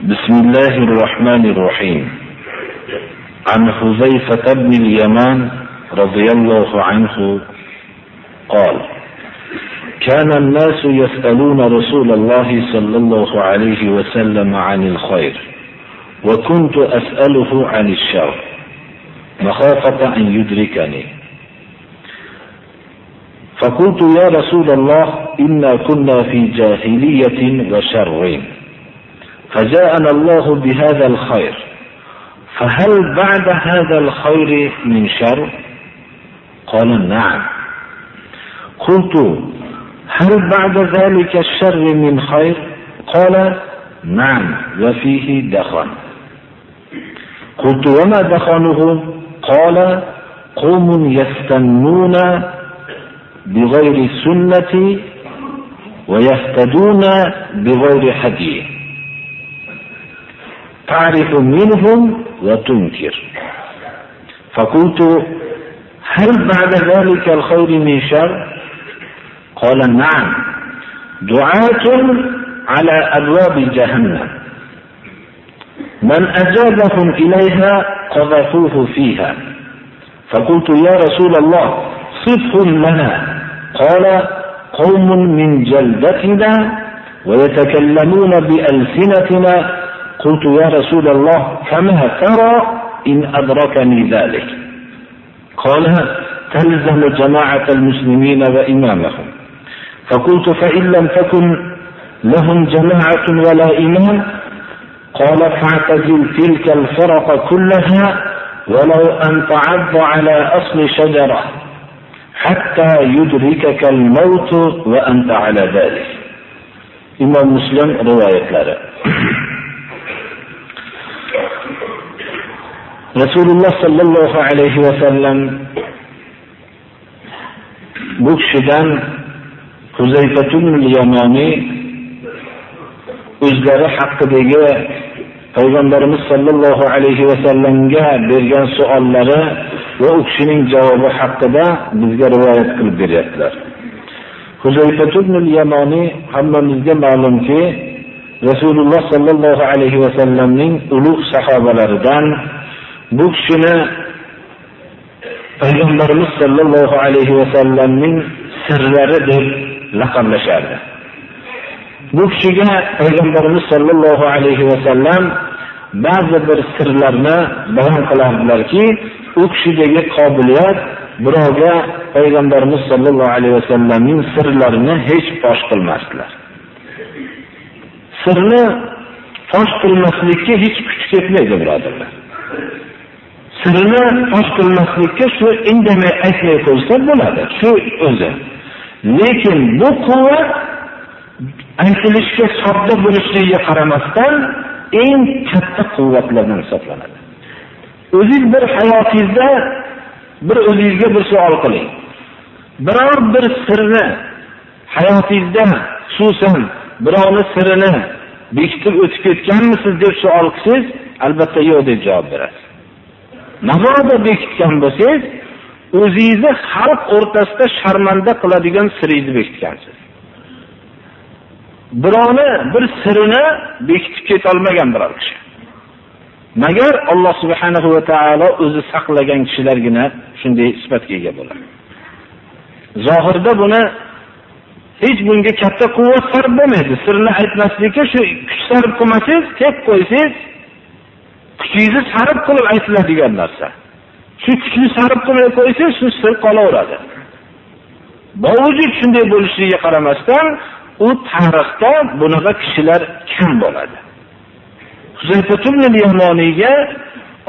بسم الله الرحمن الرحيم. عن حذيفة بن اليمان رضي الله عنه قال كان الناس يسألون رسول الله صلى الله عليه وسلم عن الخير وكنت أسأله عن الشر مخافة أن يدركني. فقلت يا رسول الله إنا كنا في جاهلية وشر. فجاءنا الله بهذا الخير. فهل بعد هذا الخير من شر؟ قال نعم. قلت هل بعد ذلك الشر من خير؟ قال نعم وفيه دخن. قلت وما دخنه؟ قال قوم يستنون بغير السنة ويهتدون بغير هدي تعرف منهم وتنكر. فقلت هل بعد ذلك الخير من شر؟ قال نعم دعاة على أبواب جهنم. من أجابهم إليها قذفوه فيها. فقلت يا رسول الله صفهم لنا. قال قوم من جلدتنا ويتكلمون بألسنتنا قلت يا رسول الله كما ترى إن أدركني ذلك. قال تلزم جماعة المسلمين وإمامهم. فقلت فإن لم تكن لهم جماعة ولا إمام قال فاعتزل تلك الفرق كلها ولو أن تعض على أصل شجرة حتى يدركك الموت وأنت على ذلك. إمام مسلم رواية لنا rasululloh sollallohu alayhi vasallam bu kishidan yamoniy o'zlari haqidagi payg'ambarimiz sollallohu alayhi vasallamga bergan savollari va u kishining javobi haqida bizga rivoyat qilib beryaptilar. Yamoniy hammamizga ma'lumki rasululloh sollallohu alayhi vasallamning ulug' sahobalaridan bu kishini payg'ambarimiz sollallohu alayhi vasallamning sirlari deb laqablashardi. Bu kishiga payg'ambarimiz sollallohu alayhi vasallam ba'zi bir sirlarni bayon qilardilarki u kishidagi qobiliyat birovga payg'ambarimiz sollallohu alayhi vasallamning sirlarini hech fosh qilmasdilar. Sirni fosh qilmaslikka hech kuch ketmaydi birodarlar. Sirini fosh qilmaslikka shu indamay aytmay qo'ysa bo'ladi. Shu o'zi. Lekin bu quvvat aytilishga sodda bo'lishligiga qaramasdan eng katta quvvatlardan hisoblanadi. O'ziz bir hayotingizda bir o'zingizga bir savol qiling. Biror bir sirni hayotingizda xususan birovni sirini bekitib o'tib ketganmisiz deb savol qilsangiz albatta yo'q deb javob berasiz. Mabodo bekitgan bo'lsangiz o'zingizni xalq o'rtasida sharmanda qiladigan siringizni bekitgansiz. Birovni bir sirini bekitib ketolmagan biror kishi. Magar alloh subhanahu va taolo o'zi saqlagan kishilargina shunday sifatga ega bo'ladi. Zohirda buni hech bunga katta quvvat sarf bo'lmaydi. Sirni aytmaslikka shu kuch sarf qilmasangiz deb qo'ysangiz kuchingizni sarf qilib aytiladigan narsa. Shu kuchni sarf qilmay qo'ysangiz shu sir qolaveradi. Bovujud shunday bo'lishligiga qaramasdan u tarixda bunaqa kishilar kam bo'ladi. Yamoniyga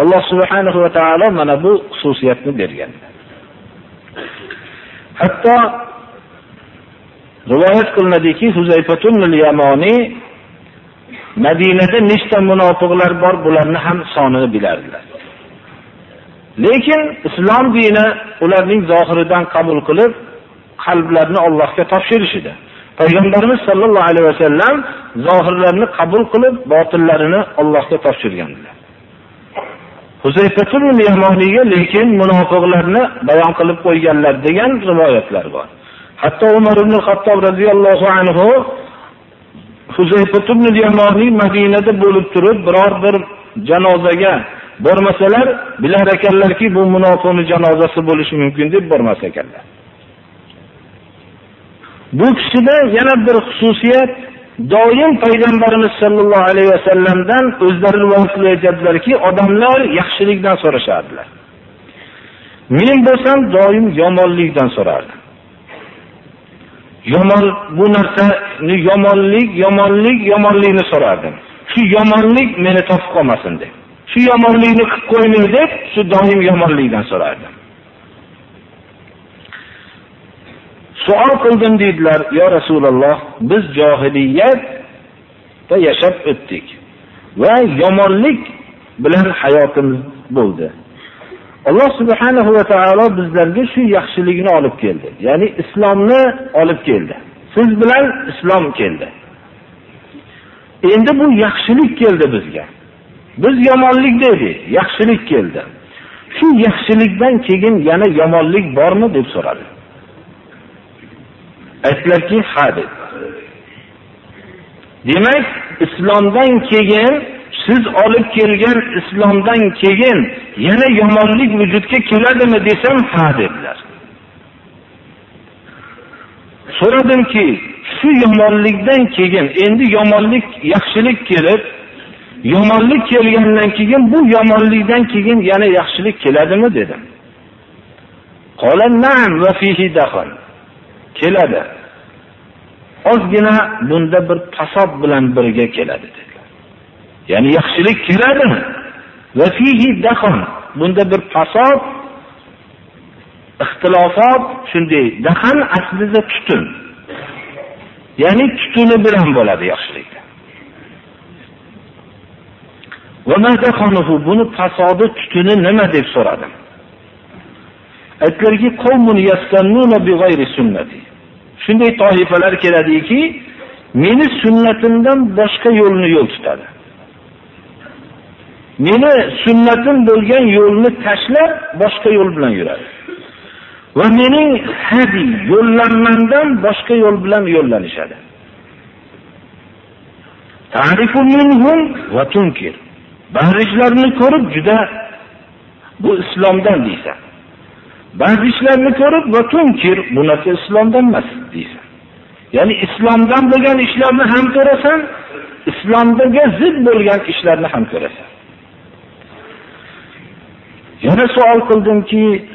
alloh subhanahu va taolo mana bu xususiyatni bergan. Hatto rivoyat qilinadiki yamoniy Madinada nechta munofiqlar bor, bularni ham sonini bilardilar. Lekin islom dini ularning zohiridan qabul qilib, qalblarini Allohga topshirishdi. Payg'ambarimiz sollallohu alayhi vasallam zohirlarni qabul qilib, botillarini Allohga topshirganlar. Huzayfatul Yamoniyga lekin munofiqlarni bayon qilib qo'yganlar degan rivoyatlar bor. Hatto Umar ibn Xattob radhiyallohu anhu Huzayfatul Yamoniy Madinada bo'lib turib, biror bir janozaga bormasalar, bilar ekanlarki, bu munofiqning janozasi bo'lishi mumkin deb bormas ekanlar. Bu kishida yana bir xususiyat doim payg'ambarimiz sollallohu alayhi vasallamdan o'zlari rivoyat qilayotganlarki, odamlar yaxshilikdan so'rashardilar. Men bo'lsam doim yomonlikdan so'rardim. Yomon bu narsani yomonlik, yomonlik, yomonlikni so'rardim. Shu yomonlik meni topib qolmasin deb. Shu yomonlikni qilib qo'ymang deb, shu doim yomonlikdan so'rardim. suol qildim deydilar, "Ya Rasululloh, biz johiliyatda yashab o'tdik va yomonlik bilan hayotimiz bo'ldi. Alloh subhanahu va taolo bizlarga shu yaxshilikni olib keldi. Ya'ni islomni olib keldi. Siz bilan islom keldi. Endi bu yaxshilik keldi bizga. Biz yomonlik dedik, yaxshilik keldi. Shu yaxshilikdan keyin yana yomonlik bormi deb so'radi. Aytlarki, ha deb. Demak, islomdan keyin siz olib kelgan islomdan keyin yana yomonlik vujudga keladimi desam, ha dedilar. So'radimki, shu yomonlikdan keyin endi yomonlik yaxshilik kelib, yomonlik kelgandan keyin bu yomonlikdan keyin yana yaxshilik keladimi dedim. Qola va fihi keladi. Ozgina bunda bir tasob bilan birga keladi dedi Ya'ni yaxshilik keladimi? Va fihi dakhon. Bunda bir fasod ixtilofot shunday. Dahan aslida tutun. Ya'ni tutuni bilan bo'ladi yaxshilik. Va madakhonuhu buni fasodi tutuni nima deb so'radim. Aytlarki, qavmun yastannuna bi g'ayri sunnati. Shunday toifalar keladiki, meni sunnatimdan boshqa yo'lni yo'l tutadi. Meni sunnatim bo'lgan yo'lni tashlab boshqa yo'l bilan yuradi. Va mening hadi yo'llanmamdan boshqa yo'l bilan yo'llanishadi. Ta'rifu minhum va tunkir. Ba'zi ishlarni ko'rib juda bu islomdan deysan. Ba'zi ishlarni ko'rib va tunkir bu narsa islomdan emas deysan. Ya'ni islomdan bo'lgan ishlarni ham ko'rasan, islomga zid bo'lgan ishlarni ham ko'rasan. Yana savol qildimki,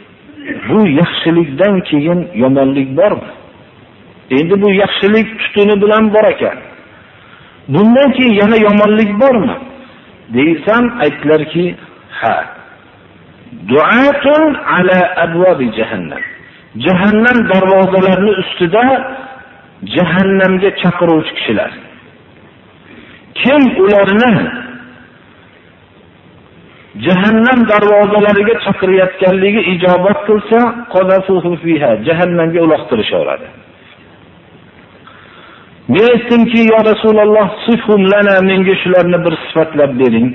bu yaxshilikdan keyin yomonlik bormi? Endi bu yaxshilik tutuni bilan bor ekan. Bundan keyin yana yomonlik bormi? Deysam, aytlarki, ha. duatun ala abwabi jahannam. Jahannam darvozalarining ustida jahannamga chaqiruvchi kishilar. Kim ularni jahannam darvozalariga chaqirayotganligi ijobat qilsa, qadafuhu fiha jahannamga uloqtirishaveradi. Men aytdimki, yo Rasululloh, sifhum lana menga shularni bir sifatlab bering.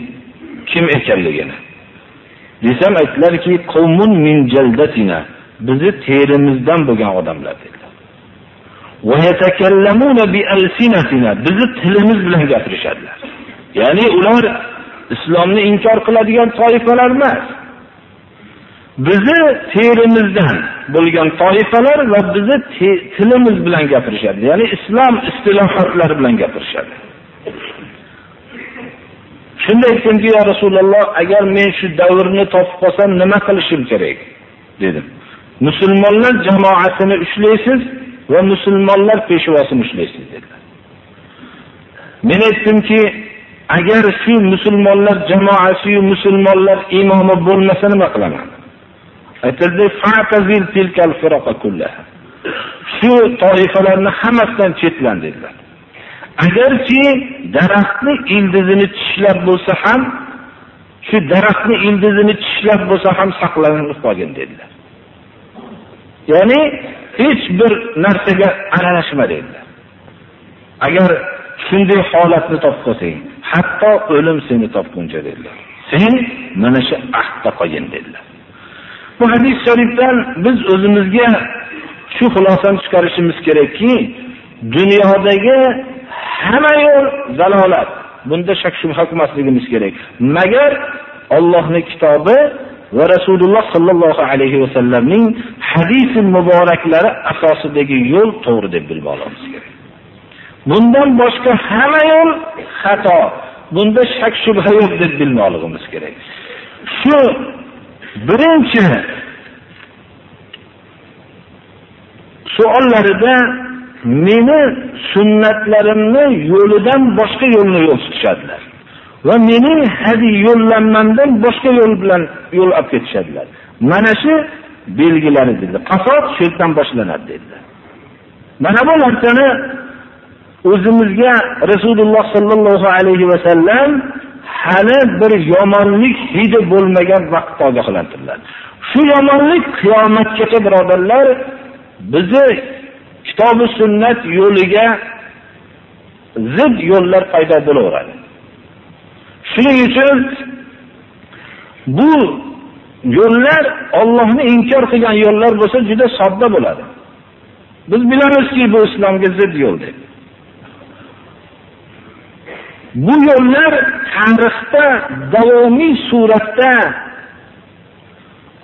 Kim ekanligini. desam aytdilarki qavmun min jaldatina bizni terimizdan bo'lgan odamlar dedilar va yatakallamuna bi alsinatina bizni tilimiz bilan gapirishadilar ya'ni ular islomni inkor qiladigan toifalar emas Bizi terimizdan bo'lgan toifalar va bizi tilimiz bilan gapirishadi ya'ni islom istilohotlari bilan gapirishadi Shunda aytdimki, "Ya Rasululloh, agar men shu davrni topib qolsam, nima qilishim kerak?" dedim. Musulmonlar jamoatini ushlaysiz va musulmonlar peshvosini ushlaysiz dedilar. Men aytdimki, agar shu musulmonlar jamoasi musulmonlar imomi bo'lmasa nima qilaman? Aytildi, "Fa'tazil tilkal firaqa kullaha." Shu toifalarni hammasidan chetlan dedilar. agarchi daraxtni ildizini tishlab bo'lsa ham shu daraxtni ildizini tishlab bo'lsa ham saqlanib qolgin dedilar ya'ni hech bir narsaga aralashma dedilar agar shunday holatni topib hatto o'lim seni topguncha dedilar. Sen mana shu ahdda qolgin dedilar. Bu hadis sharifdan biz o'zimizga shu xulosani chiqarishimiz kerakki dunyodagi hamma yo'l zalolat bunda shak shubha qilmasligimiz kerak. Magar Allohning kitobi va Rasululloh sallallohu alayhi vasallamning hadisi muboraklari asosidagi yo'l to'g'ri deb bilib olamiz. Bundan boshqa hamma yo'l xato. Bunda shak shubha yo'q deb bilmoqligimiz kerak. Shu birinchi savollarida meni sunnatlarimni yo'lidan boshqa yo'lni yo'l tutishadilar va mening hadiy yo'llanmamdan boshqa yo'l bilan yo'l olib ketishadilar mana shu belgilari dedi Qasod shu yerdan boshlanadi dedilar mana bu narsani o'zimizga rasululloh sollallohu alayhi vasallam hali bir yomonlik hidi bo'lmagan vaqtda ogohlantirdilar. Shu yomonlik qiyomatgacha birodarlar bizni kitobi sunnat yo'liga zid yo'llar paydo bo'laveradi. Shuning uchun bu yo'llar Allohni inkor qilgan yo'llar bo'lsa juda sodda bo'ladi. Biz bilamizki bu islomga zid yo'l deb. Bu yo'llar tarixda davomiy suratda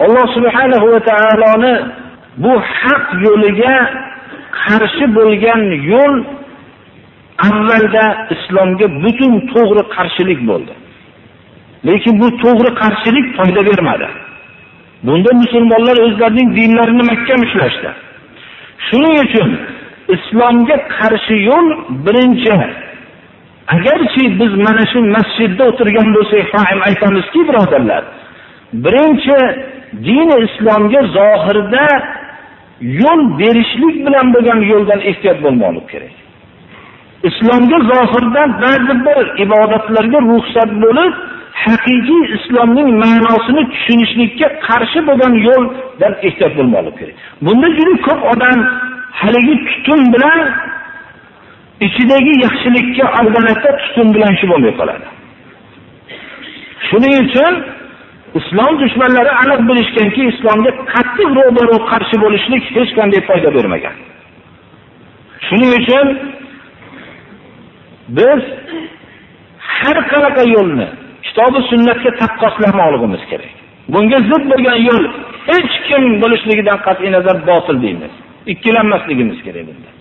alloh subhanahu va taoloni bu haq yo'liga qarshi bo'lgan yo'l avvalda islomga butun to'g'ri qarshilik bo'ldi. Lekin bu to'g'ri qarshilik foyda bermadi. Bunda musulmonlar o'zlarining dinlarini mahkam ushlashdi. Shuning uchun islomga qarshi yo'l birinchi agarchi biz mana shu masjidda o'tirgan bo'lsak ham aytamizki birodarlar birinchi dini islomga zohirda yo'l berishlik bilan bo'lgan yo'ldan ehtiyot bo'lmoqlik kerak. Islomga zohirdan ba'zi bir ibodatlarga ruxsat bo'lib haqiqiy islomning ma'nosini tushunishlikka qarshi bo'lgan yo'ldan ehtiyot bo'lmoqlik kerak. Bunda juda ko'p odam haligi tutun bilan ichidagi yaxshilikka aldanatda tutun bilan shu bo'lmay qoladi. Shuning uchun islom dushmanlari aniq bilishganki islomga qattiq ro'baro qarshi bo'lishlik hech qanday foyda bermagan. Shuning uchun biz har qanaqa yo'lni kitobi sunnatga taqqoslamoqligimiz kerak. Bunga zid bo'lgan yo'l hech kim bo'lishligidan qat'iy nazar botil deymiz. Ikkilanmasligimiz kerak bunda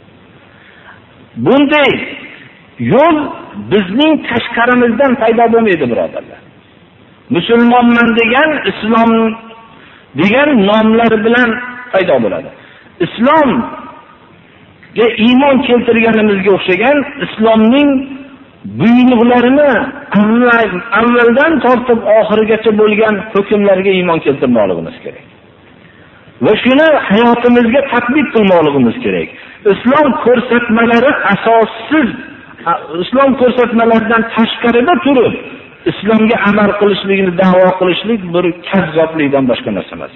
bunday yo'l bizning tashqarimizdan paydo bo'lmaydi birodarlar. Musulmonman degan islom degan nomlar bilan paydo bo'ladi. Islomga iymon keltirganimizga o'xshagan islomning buyruqlarini avvaldan tortib oxirigacha bo'lgan hukmlarga iymon keltirmoqligimiz kerak. Va shuni hayotimizga tadbiq qilmoqligimiz kerak. Islom ko'rsatmalari asossiz. Islom ko'rsatmalaridan tashqarida turib islomga amal qilishligini da'vo qilishlik bir kazzoblikdan boshqa narsa emas.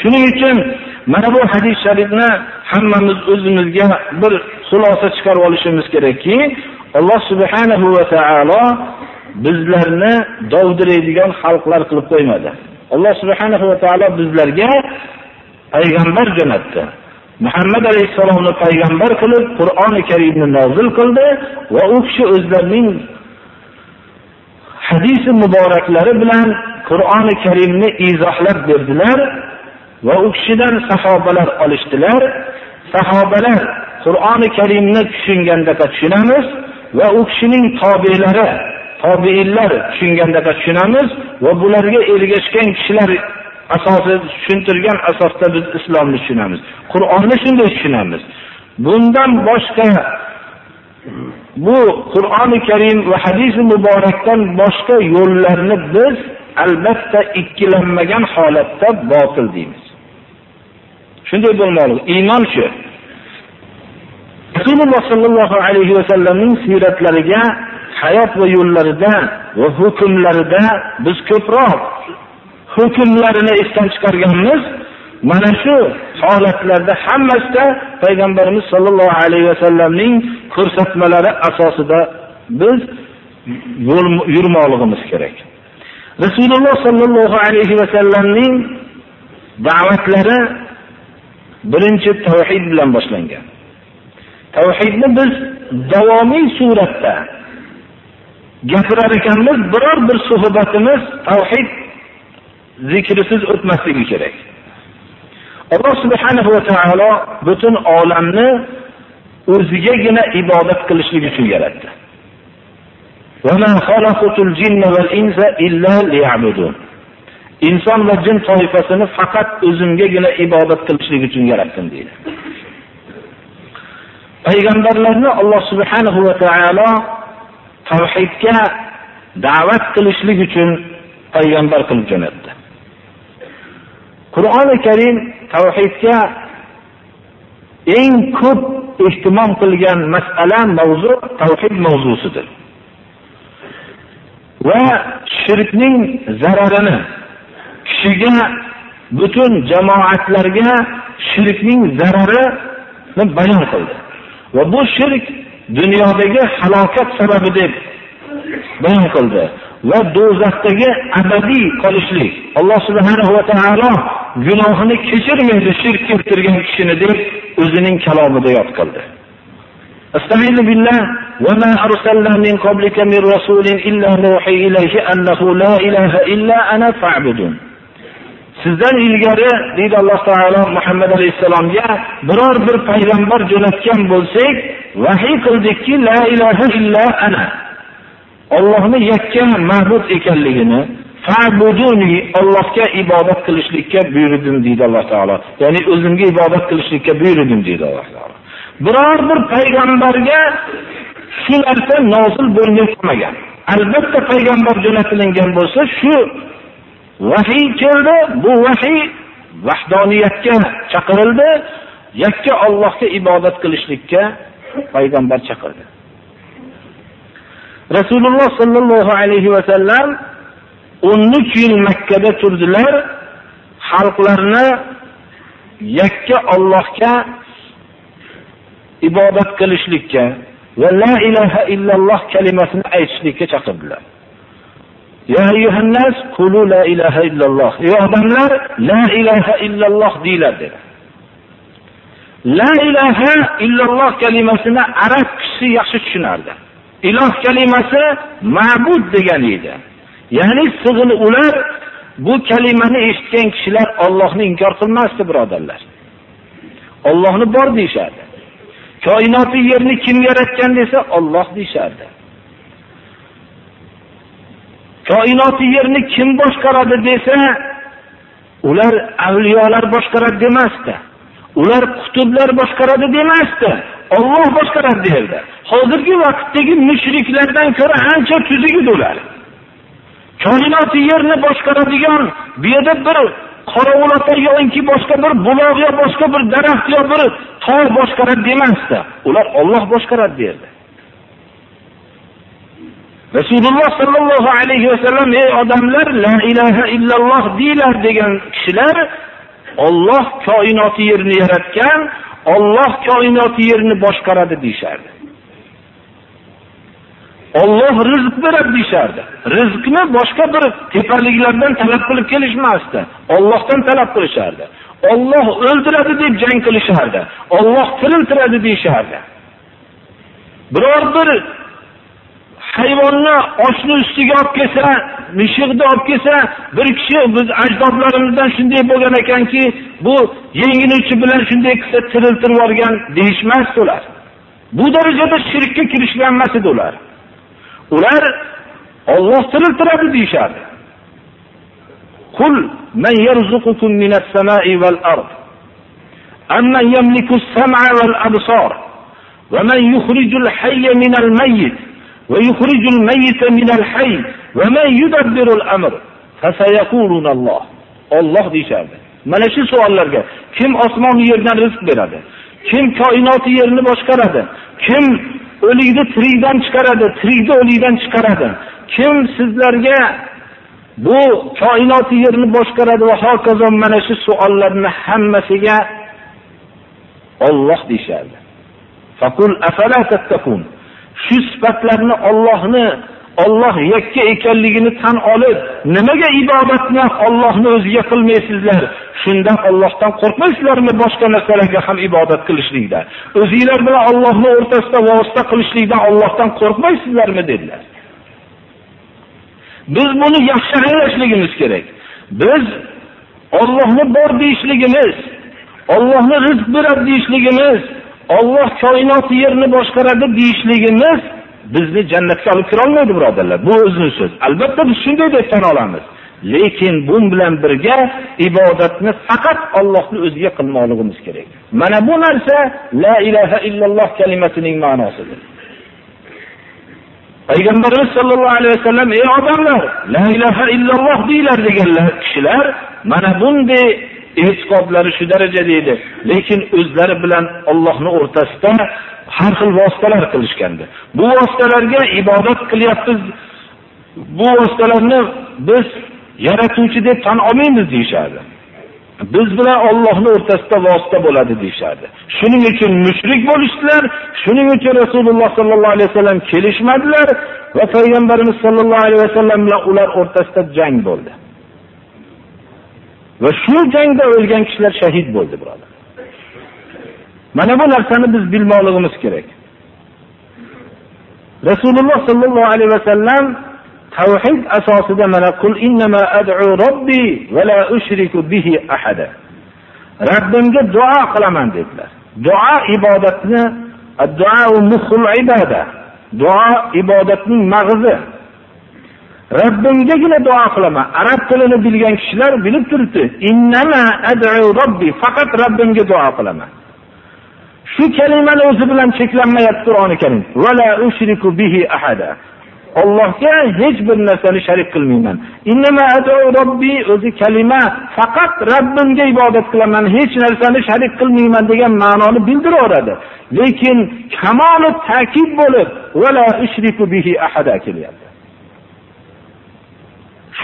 Shuning uchun mana bu hadis sharifni hammamiz o'zimizga bir xulosa chiqarib olishimiz kerakki alloh subhanahu va taolo bizlarni dovdiraydigan xalqlar qilib qo'ymadi. Alloh subhanahu va taolo bizlarga payg'ambar jo'natdi. Muhammad alayhissalomni payg'ambar qilib qur'oni karimni nozil qildi va u kishi o'zlarining hadisi muboraklari bilan Qur'oni Karimni izohlab berdilar va u kishidan sahobalar olishdilar. Sahobalar Qur'oni Karimni tushunganda tushunamiz va u kishining tobiylari, tobiinlar tushunganda tushunamiz va bularga ergashgan kishilar asosida tushuntirgan asosda biz islomni tushunamiz. Qur'onni shunday tushunamiz. Bundan boshqa bu Qur'oni Karim va hadisi muborakdan boshqa yo'llarni biz albatta ikkilanmagan holatda botil deymiz. Shunday bo'lmoqli. Iymon shu. rasululloh sollallohu alayhi vasallamning siyratlariga hayot va yo'llarida va hukmlarida biz ko'proq hukmlarini esdan chiqarganmiz. Mana shu holatlarda hammasida payg'ambarimiz sollallohu alayhi vasallamning ko'rsatmalari asosida biz yo'l yurmoqligimiz kerak. Rasululloh sollallohu alayhi vasallamning da'vatlari birinchi tavhid bilan boshlangan. Tavhidni biz davomiy suratda gapirar ekanmiz biror bir suhbatimiz tavhid zikrisiz o'tmasligi kerak. Alloh subhanahu va taolo butun olamni o'zigagina ibodat qilishlik uchun yaratdi. Inson va jin toifasini faqat o'zimgagina ibodat qilishlik uchun yaratdim deydi. Payg'ambarlarni alloh subhanahu va taolo tavhidga da'vat qilishlik uchun payg'ambar qilib jo'natdi. Qur'oni karim tavhidga eng ko'p ehtimom qilgan masala mavzu tavhid mavzusidir. Va shirkning zararini kishiga butun jamoatlarga shirkning zararini bayon qildi. Va bu shirk dunyodagi halokat sababi deb bayon qildi. va do'zaxdagi abadiy qolishlik alloh subhanahu va taolo gunohini kechirmaydi shirk keltirgan kishini deb o'zining kalomida yod qildi استعيذ بالله وما أرسلنا من قبلك من رسول إلا نوحي إليه أنه لا إله إلا أنا فاعبدون sizdan ilgari deydi alloh taolo muhammad alayhissalomga biror bir payg'ambar jo'natgan bo'lsak vahiy qildikki la ilaha illa ana Allohni yakka ma'bud ekanligini fa'buduni Allohga ibodat qilishlikka buyurdim deydi Alloh taolo. Ya'ni o'zimga ibodat qilishlikka buyurdim deydi Alloh taolo. Biror bir payg'ambarga shu narsa nozil bo'lmay qolmagan. Albatta payg'ambar jo'natilgan bo'lsa, shu vahiy keldi, bu vahiy vahdoniyatga chaqirildi, yakka Allohga ibodat qilishlikka payg'ambar chaqirdi. Rasululloh sallallohu alayhi va sallam 13 yil Makkada turdilar, xalqlarni yakka Allohga ibodat qilishlikka va la ilaha illalloh kalimasini aytishlikka chaqirdilar. Ya ayyuhan nas qulu la ilaha illalloh. Ey odamlar, la ilaha illalloh deylar dedi. La ilaha illalloh kalimasini arab kishisi yaxshi tushunardi. Iloh kalimasi ma'bud degani edi. Ya'ni sig'ini ular bu kalimani eshitgan kishilar Allohni inkor qilmasdi, birodarlar. Allohni bor deyshardi. Koinotni yerni kim yaratgan desa, Alloh deyshardi. Koinotni yerni kim boshqaradi desa, ular avliyolar boshqaradi demasdi. Ular qutublar boshqaradi demasdi. Alloh boshqaradi derdi. Hozirgi vaqtdagi mushriklardan ko'ra ancha tuzuk edi ular. Koinotni yerni boshqaradigan bu yerda bir qorovulota yoki boshqa bir buloq yo boshqa bir daraxt yo bir tog' boshqaradi demasdi. Ular Alloh boshqaradi derdi. Rasululloh sallallohu alayhi vasallam ey odamlar la ilaha illalloh deylar degan kishilar Alloh koinot yerni yaratgan, Alloh koinot yerni boshqaradi deyshardi. Alloh rizq beradi deyshardi. Rizqni boshqa bir tepaliklardan talab qilib kelishmasdi. Allohdan talab qilishardi. Alloh o'ldiradi deb jang qilishardi. Alloh tiriltiradi deyshardi. Biror bir hayvonni oshni ustiga olib kelsa, mishiqni olib kelsa, bir kishi biz ajdodlarimizdan shunday bo'lgan ekanki, bu yengini uchi bilan shunday qilsa tiriltirib yuborgan deyishmasdi ular. Bu darajada shirkka kirishganmas edi ular. Ular Alloh tiriltiradi deyishardi. Qul man yarzuqukum minas samai val ard. Amman as-sam'a wal absar wa man yukhrijul hayya minal mayyit ويخرج الميت من الحي ومن يدبر الأمر فسيقولون الله olloh deyishardi mana shu savollarga kim osmon yerdan rizq beradi kim koinoti yerni boshqaradi kim o'likni tirikdan chiqaradi tirikni o'likdan chiqaradi kim sizlarga bu koinoti yerni boshqaradi va hokazo mana shu savollarni hammasiga Alloh deyishardi. Faqul afala tattaqun. Shu sifatlarni Allohni Alloh yakka ekanligini tan olib, nimaga ibodatni Allohni o'ziga qilmaysizlar? Shundan Allohdan qo'rqmaysizlarmi boshqa narsalarga ham ibodat qilishlikda? O'zingizlar bilan Allohni o'rtasida vosita qilishlikdan Allohdan qo'rqmaysizlarmi dedilar. Biz buni yaxshi anglashligimiz kerak. Biz Allohni bor deyishligimiz, Allohni rizq beradi deyishligimiz, Alloh koinot yerni boshqaradi deyishligimiz bizni jannatga olib kira olmaydi birodarlar. Bu o'zini so'z. Albatta biz shunday deb tan olamiz. Lekin bun bilan birga ibodatni faqat Allohni o'ziga qilmoqligimiz kerak. Mana bu narsa la ilaha illalloh kalimasining ma'nosidir. Payg'ambarimiz sollallohu alayhi vasallam ey odamlar, la ilaha illalloh deylar deganlar kishilar mana bunday e'tiqodlari shu darajada edi. Lekin o'zlari bilan Allohni o'rtasida har xil vositalar qilishgandi. Bu vositalarga ibodat qilyapmiz. Bu vositalarni biz yaratuvchi deb tan olmaymiz deyishardi. Biz bilan Allohni o'rtasida vosita bo'ladi deyishardi. Shuning uchun mushrik bo'lishdilar, shuning uchun Rasululloh sollallohu alayhi vasallam kelishmadilar va payg'ambarimiz sollallohu alayhi vasallam bilan ular o'rtasida jang bo'ldi. Va shu jangda o'lgan kishilar shahid bo'ldi, birodar. Mana bu narsani biz bilmoqligimiz kerak. Rasululloh sollallohu alayhi vasallam tavhid asosida mana qul innama ad'u robbi va la ushriku bihi ahada. Rabbimga duo qilaman dedilar. Duo ibodatni ibada. Duo ibodatning mag'zi. Rabbimgagina duo qilaman. Arab tilini bilgan kishilar bilib turibdi. Innama ad'u robbi, faqat Rabbimga duo qilaman. Shu kalimani o'zi bilan cheklanmayapti Qur'oni Karim. Va la ushriku bihi ahada. Allohga hech bir narsani sharik qilmayman. Innama ad'u robbi o'zi kalima faqat Rabbimga ibodat qilaman, hech narsani sharik qilmayman degan ma'noni bildiraveradi. Lekin kamoli ta'kid bo'lib, va la ushriku bihi ahada kelyapti.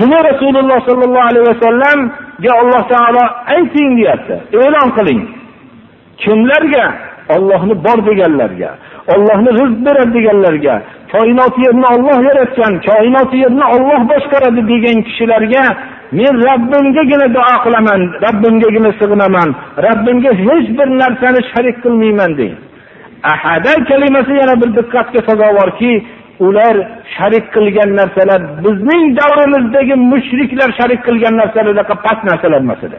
Shuni Rasululloh sollallohu alayhi vasallamga Alloh taolo ayting deyapti. E'lon qiling. Kimlarga? Allohni bor deganlarga, Allohni rizq beradi deganlarga, koinot yerni Alloh yaratgan, koinot yerni Alloh boshqaradi degan kishilarga men Rabbimgagina duo qilaman, Rabbimgagina sig'inaman, Rabbimga hech bir narsani sharik qilmayman deng. Ahada kalimasi yana bir diqqatga sazovorki, ular sharik qilgan narsalar bizning davrimizdagi mushriklar sharik qilgan narsalarga past narsalar emas edi.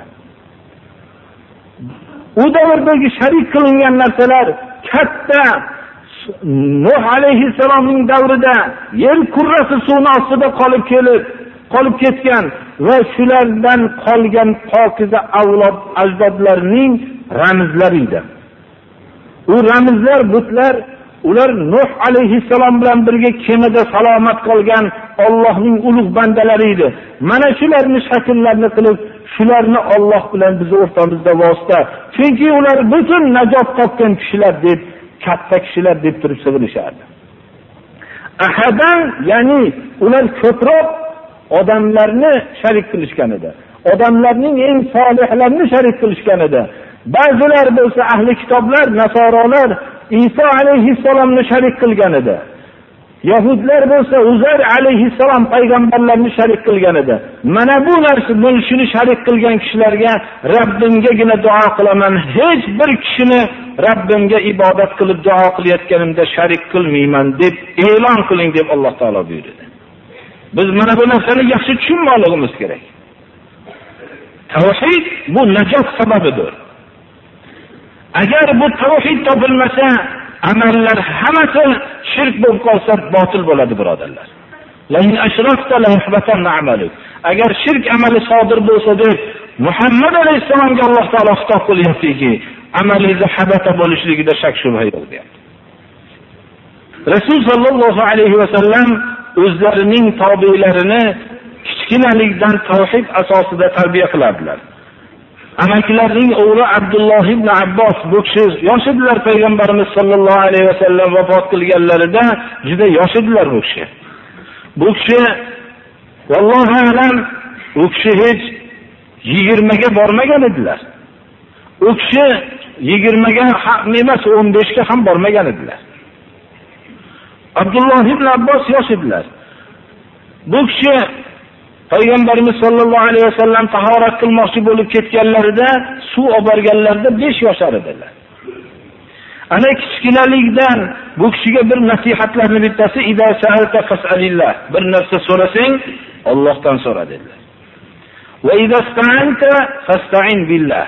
u davrdagi sharik qilingan narsalar katta Nuh alayhissalomning davrida yer kurrasi suvni ostida qolib kelib, qolib ketgan va shulardan qolgan pokiza avlod ajdodlarning ramzlari edi. U ramzlar butlar ular Nuh alayhissalom bilan birga kemada salomat qolgan Allohning ulug' bandalari edi. Mana shularni shakllarni qilib shularni Alloh bilan biz o'rtamizda vosita. Chunki ular butun najot topgan kishilar deb, katta kishilar deb turib sig'inishardi. Ahadan, ya'ni ular ko'proq odamlarni sharik qilishgan edi. Odamlarning eng solihlarini sharik qilishgan edi. Ba'zilar bo'lsa ahli kitoblar, nasorolar Iso alayhissalomni sharik qilgan edi. Yahudlar bo'lsa Uzar alayhissalom payg'ambarlarni sharik qilgan edi. Mana bu narsa shuni sharik qilgan kishilarga Rabbimgagina duo qilaman. Hech bir kishini Rabbimga ibodat qilib duo qilayotganimda sharik qilmayman deb e'lon qiling deb Alloh taolo buyurdi. Biz mana bu narsani yaxshi tushunmoqligimiz kerak. Tavhid bu najot sababidir. Agar bu tavhid topilmasa, amallar hammasi shirk bo'lib qolsa botil bo'ladi birodarlar. Agar shirk amali sodir bo'lsa deb Muhammad alayhisolamga Alloh taolo xitob qilyaptiki, amalingiz habata bo'lishligida shak shubha yo'q deyapti. Rasul sallallohu alayhi vasallam o'zlarining tobelarini kichkinalikdan tavhid asosida tarbiya qilardilar. Amakilarning o'g'li Abdulloh ibn Abbos bu kishi yosh edilar payg'ambarimiz sollallohu alayhi vasallam vafot qilganlarida juda yosh edilar bu kishi. Bu kishi vallohu alam u kishi hech 20 ga bormagan edilar. U kishi 20 ga ham emas 15 ga ham bormagan edilar. Abdulloh ibn Abbos yosh edilar. Bu kishi payg'ambarimiz sollallohu alayhi vasallam tahorat qilmoqchi bo'lib ketganlarida suv olib borganlarida 5 yoshar edilar. Ana kichkinalikdan bu kishiga bir nasihatlarni bittasi ida sa'alta fas'alillah. Bir narsa so'rasang, Allohdan so'ra dedilar. Va ida sta'anta fasta'in billah.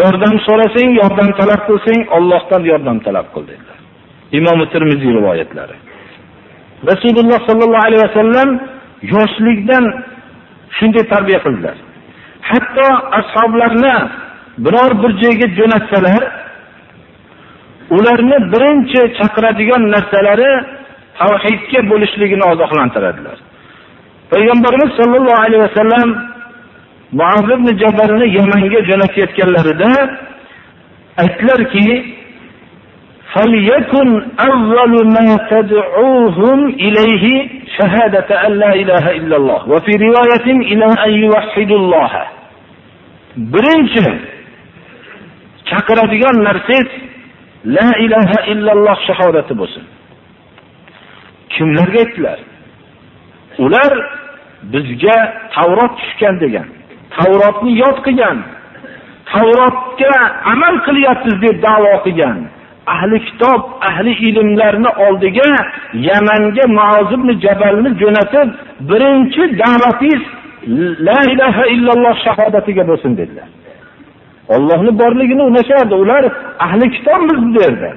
Yordam so'rasang, yordam talab qilsang, Allohdan yordam talab qil dedilar. Imom Tirmiziy rivoyatlari. Rasululloh sollallohu alayhi vasallam yoshlikdan shunday tarbiya qildilar. Hatto ashoblarni biror bir joyga jo'natsalar, ularni birinchi chaqiradigan narsalari tavhidga bo'lishligini ogohlantiradilar. Payg'ambarimiz sollallohu alayhi vasallam Muaz ibn Jabalni Yamanga jo'natayotganlarida aytlarki, فليكن أول ما تدعوهم إليه شهادة أن لا إله إلا الله وفي رواية إلى أن يوحدوا الله birinchi chaqiradigan narsangiz la ilaha illalloh shahodati bo'lsin kimlarga aytdilar ular bizga tavrot tushgan degan tavrotni yod qilgan tavrotga amal qilyapsiz deb da'vo qilgan Ahli kitob ahli ilmlarni oldiga yamanga muoz ibn jabalni jo'natib birinchi da'vatingiz la ilaha illalloh shahodatiga bo'lsin dedilar. Ollohni borligini unashardi. Ular ahli kitobmiz derdi.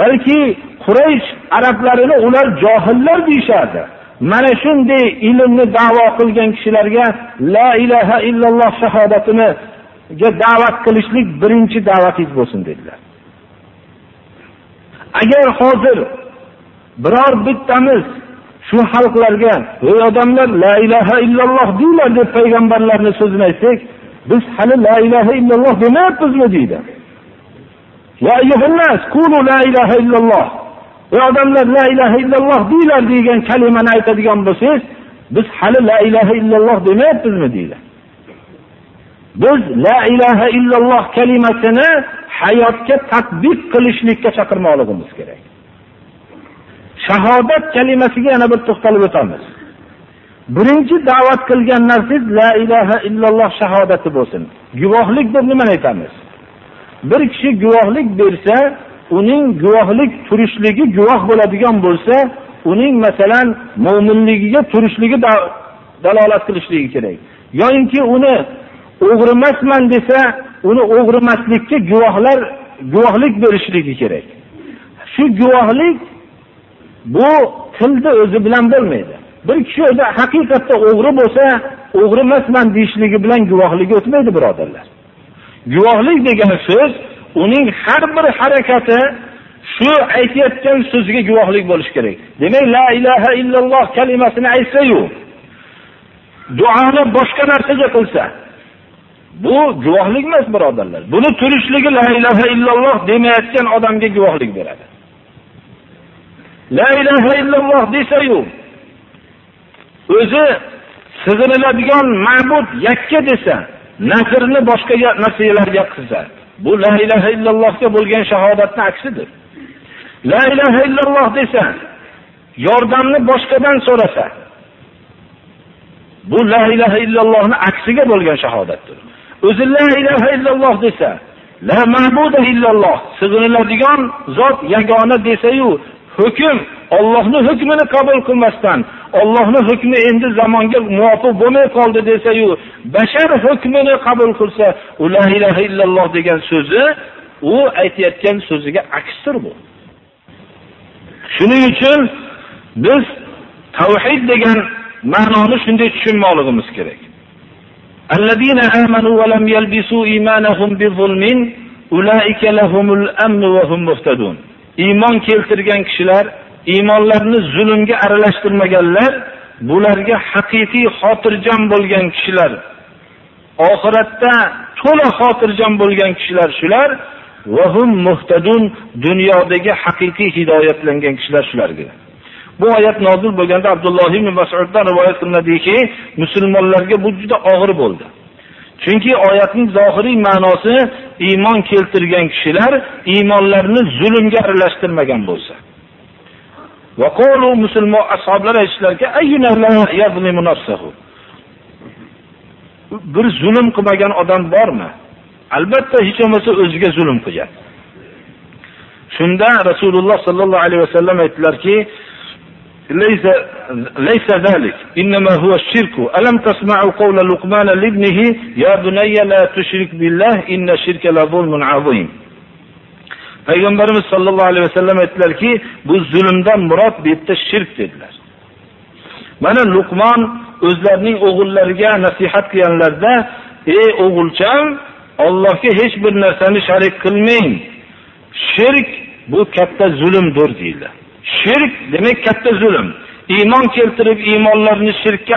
Balki quraysh arablarini ular johillar deyishardi. Mana shunday ilmni da'vo qilgan kishilarga la ilaha illalloh shahodatini da'vat qilishlik birinchi da'vatingiz bo'lsin dedilar. Agar hozir biror bittamiz shu xalqlarga ey odamlar la ilaha illalloh deylar deb payg'ambarlarni so'zini aytsak biz hali la ilaha illalloh demayapmizmi? deydi. Ya ayyuhannas qulu la ilaha illalloh. Ey odamlar la ilaha illalloh deylar degan kalimani aytadigan bo'lsangiz biz hali la ilaha illalloh demayapmizmi? deydi. Biz la ilaha illalloh kalimasini hayotga tatbiq qilishlikka chaqirmoqligimiz kerak. Shahodat kalimasiga yana bir to'xtalib o'tamiz. Birinchi da'vat qilgan narsangiz la ilaha illalloh shahodati bo'lsin. Guvohlik deb nimani aytamiz? Bir kishi guvohlik bersa uning guvohlik turishligi guvoh bo'ladigan bo'lsa uning masalan mo'minligiga turishligi dalolat qilishligi kerak. Yoyinki uni o'g'rimasman desa uni o'g'rimaslikka guvohlar guvohlik berishligi kerak. Shu guvohlik bu tilni o'zi bilan bo'lmaydi. Bir kishi o'zi haqiqatda o'g'ri bo'lsa o'g'ri emasman deyishligi bilan guvohligi o'tmaydi birodarlar. Guvohlik degan so'z uning har bir harakati shu aytayotgan so'ziga guvohlik bo'lishi kerak. Demak la ilaha illalloh kalimasini aytsayu duoni boshqa narsaga qilsa bu guvohlik emas birodarlar. Buni turishligi la ilaha illalloh demayotgan odamga guvohlik beradi. La ilaha illalloh desayu o'zi sig'iniladigan ma'bud yakka desa nasrni boshqa narsalarga qilsa bu la ilaha illallohga bo'lgan shahodatning aksidir. La ilaha illalloh desa yordamni boshqadan so'rasa bu la ilaha illallohning aksiga bo'lgan shahodatdir. O'zi la ilaha illalloh desa la ma'buda illalloh sig'iniladigan zot yagona desayu hukm Allohni hukmini qabul qilmasdan Allohni hukmi endi zamonga muvofiq bo'lmay qoldi desayu bashar hukmini qabul qilsa u la ilaha illalloh degan so'zi u aytayotgan so'ziga aksdir bu. Shuning uchun biz tavhid degan ma'noni shunday tushunmoqligimiz kerak. Allazina amanu va lam yalbisu bizulmin ulaika lahumul amn va hum muhtadun. Iymon keltirgan kishilar iymonlarini zulmga aralashtirmaganlar bularga haqiqiy xotirjam bo'lgan kishilar oxiratda to'la xotirjam bo'lgan kishilar shular va hum muhtadun dunyodagi haqiqiy hidoyatlangan kishilar shulardir. Bu oyat nozil bo'lganda abdulloh ibn masuddan rivoyat qilinadiki musulmonlarga bu juda og'ir bo'ldi. Chunki oyatning zohiriy ma'nosi iymon keltirgan kishilar iymonlarini zulmga aralashtirmagan bo'lsa. Musulmon ashoblar nafsahu. bir zulm qilmagan odam bormi? Albatta hech bo'lmasa o'ziga zulm qilgan. Shunda rasululloh sollallohu alayhi vasallam aytdilarki ليس ليس ذلك انما هو الشرك الم تسمعوا قول لقمان لابنه يا بني لا تشرك بالله ان الشرك لظلم عظيم payg'ambarimiz sollallohu alayhi vasallam aytdilarki bu zulmdan murod bu yerda shirk dedilar mana luqmon o'zlarining o'g'illariga nasihat qilganlarida ey o'g'ilcham ollohga hech bir narsani sharik qilmang shirk bu katta zulmdir deydilar Shirk demak katta zulm. Iymon keltirib iymonlarni shirkka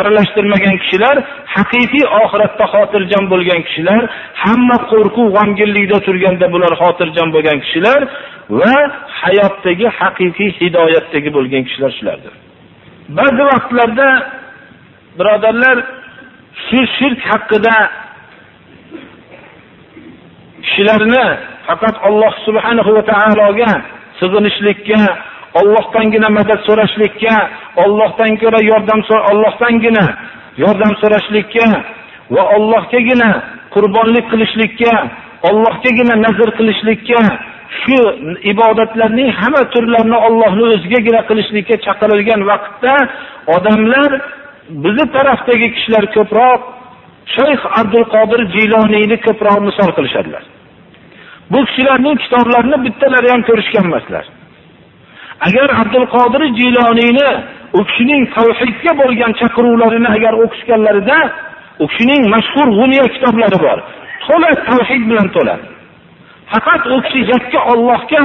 aralashtirmagan kishilar haqiqiy oxiratda xotirjam bo'lgan kishilar hamma qo'rquv g'amginlikda turganda bular xotirjam bo'lgan kishilar va hayotdagi haqiqiy hidoyatdagi bo'lgan kishilar shulardir. Ba'zi vaqtlarda birodarlar shu shirk haqida kishilarni faqat Alloh subhanahu va taologa sig'inishlikka Allohdangina madad so'rashlikka Allohdan ko'ra yordam Allohdangina yordam so'rashlikka va Allohgagina qurbonlik qilishlikka Allohgagina nazr qilishlikka shu ibodatlarning hamma turlarini Allohni o'zigagina qilishlikka chaqirilgan vaqtda odamlar bizni tarafdagi kishilar ko'proq shayx abdul qodir jiloniyni ko'proq misol qilishadilar. Bu kishilarning kitoblarini bittalari ham ko'rishgan emaslar. Agar abdul qodir jiloniyni u kishining tavhidga bo'lgan chaqiruvlarini agar o'qishganlarida u kishining mashhur g'uniya kitoblari bor. To'la tavhid bilan to'la. Faqat u kishi yakka Allohga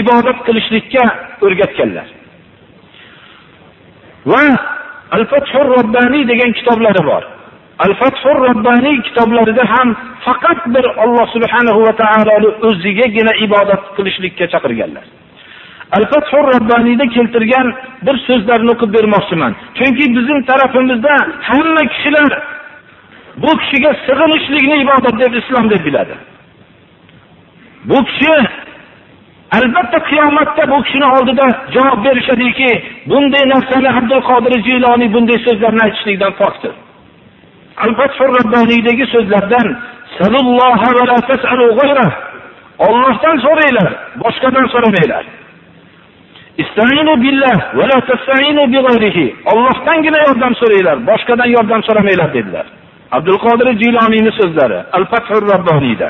ibodat qilishlikka o'rgatganlar. Va al fathur Robbani degan kitoblari bor. Al fathur Rabbani kitoblarida ham faqat bir Alloh subhanahu va taoloni o'zigagina ibodat qilishlikka chaqirganlar. Al fathur da keltirgan bir so'zlarni o'qib bermoqchiman. Chunki bizning tarafimizda hamma kishilar bu kishiga sig'inishlikni ibodat deb islom deb biladi. Bu kishi albatta qiyomatda bu kishini oldida javob berishadiki bunday narsani abdul qodir jiloniy bunday so'zlarni aytishlikdan pokdir robbaniydagi so'zlardan ollohdan so'ranglar boshqadan so'ramanglar ollohdangina yordam so'ranglar boshqadan yordam so'ramanglar dedilar abdul qodir jiloniyni so'zlari al fathur robboniyda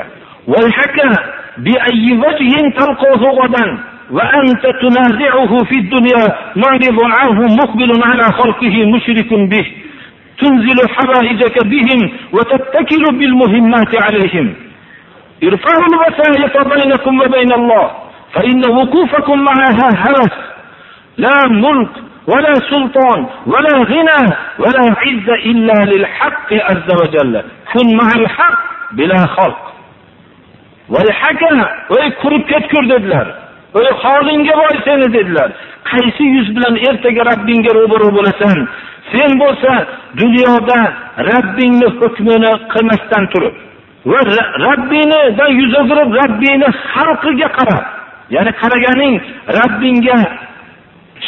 بأي وجه تلقاه غدا وأنت تنازعه في الدنيا معرض عنه مقبل على خلقه مشرك به تنزل حوائجك بهم وتتكل بالمهمات عليهم ارفعوا الوسائط بينكم وبين الله فإن وقوفكم معها هوس لا ملك ولا سلطان ولا غنى ولا عز إلا للحق عز وجل كن مع الحق بلا خلق voy qurib ketgur dedilar voy holingga boy seni dedilar qaysi yuz bilan ertaga robbingga ro'baro bo'lasan Sen bo'lsa dunyoda Rabbingni hukmini qilmasdan turib va Rabbingdan yuz o'girib Rabbingni xalqiga qarab ya'ni qaraganing Rabbingga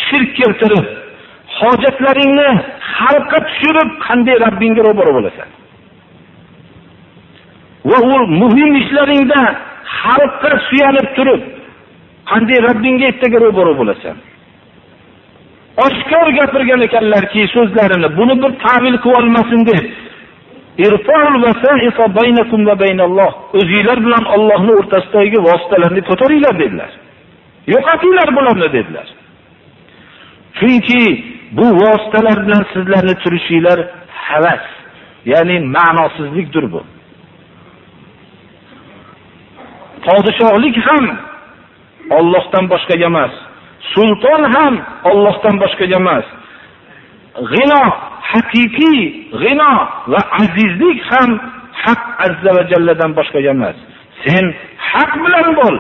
shirk keltirib hojatlaringni xalqqa tushirib qanday Rabbingga ro'baro bo'lasan? Va u muhim ishlaringda xalqqa suyanib turib qanday Rabbingga ertaga ro'baro bo'lasan? Oshkor gapirgan ekanlarki so'zlarini buni bir tavil qilib olmasin deb o'zinglar bilan ollohni o'rtasidagi vositalarni ko'taringlar dedilar. Yo'qotinglar bularni dedilar. Chunki bu vositalar bilan sizlarni turishinglar havas ya'ni ma'nosizlikdir bu. Podshohlik ham Allohdan boshqaga emas. Sulton ham Allohdan boshqa emas. G'ino haqiqiy g'ino va azizlik ham haq azza va jalladan boshqa emas. Sen haq bilan bo'l.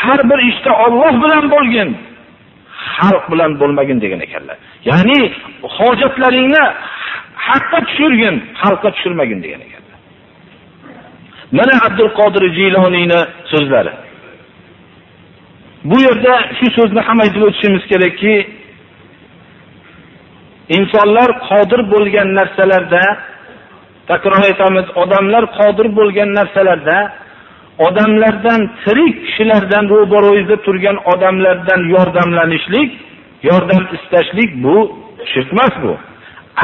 Har bir ishda Alloh bilan bo'lgin. Xalq bilan bo'lmagin degan ekanlar. Ya'ni hojatlaringni haqqa tushirgin xalqqa tushirmagin degan ekanlar. Mana abdul qodir Jiloniyning so'zlari. Bu yerda shu so'zni ham aytib o'tishimiz kerakki insonlar qodir bo'lgan narsalarda takror aytamiz odamlar qodir bo'lgan narsalarda odamlardan tirik kishilardan ro'baro'yida turgan odamlardan yordamlanishlik yordam istashlik bu shirk emas bu.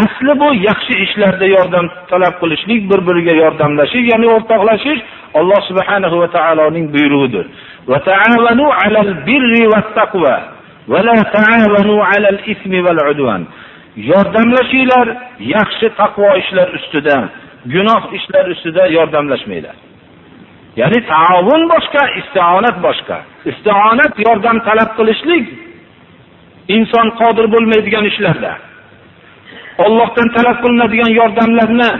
Asli bu yaxshi ishlarda yordam talab qilishlik bir biriga yordamlashish ya'ni o'rtoqlashish alloh subhanahu va taoloning buyrug'idir. Yordamlashinglar yaxshi taqvo ishlar ustida gunoh ishlar ustida yordamlashmanglar. Ya'ni taovun boshqa istionat boshqa. Istionat yordam talab qilishlik inson qodir bo'lmaydigan ishlarda. Allohdan talab qilinadigan yordamlarni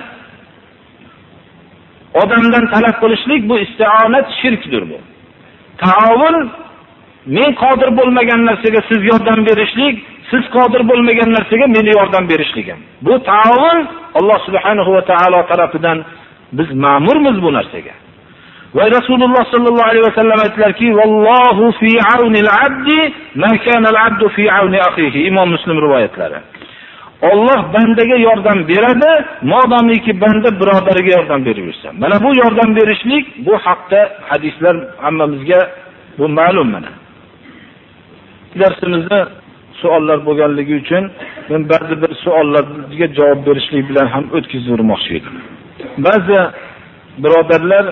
odamdan talab qilishlik bu istionat shirkdir bu. Taovun men qodir bo'lmagan narsaga siz yordam berishlik siz qodir bo'lmagan narsaga meni yordam berishligim bu taovun alloh subhanahu va taolo tarafidan biz ma'murmiz bu narsaga. Va rasululloh sallallohu alayhi vasallam aytlarki, vallohu fi aunil abdi ma kana al abdu fi auni akhihi. Imom muslim rivoyatlari. Alloh bandaga yordam beradi, modomiki banda birodariga yordam beraversa. Mana bu yordam berishlik bu haqda hadislar hammamizga bu ma'lum mana. Darsimizni savollar bo'lganligi uchun men ba'zi bir savollarga javob berishlik bilan ham o'tkazib o'tmoqchi edim. Ba'zi birodarlar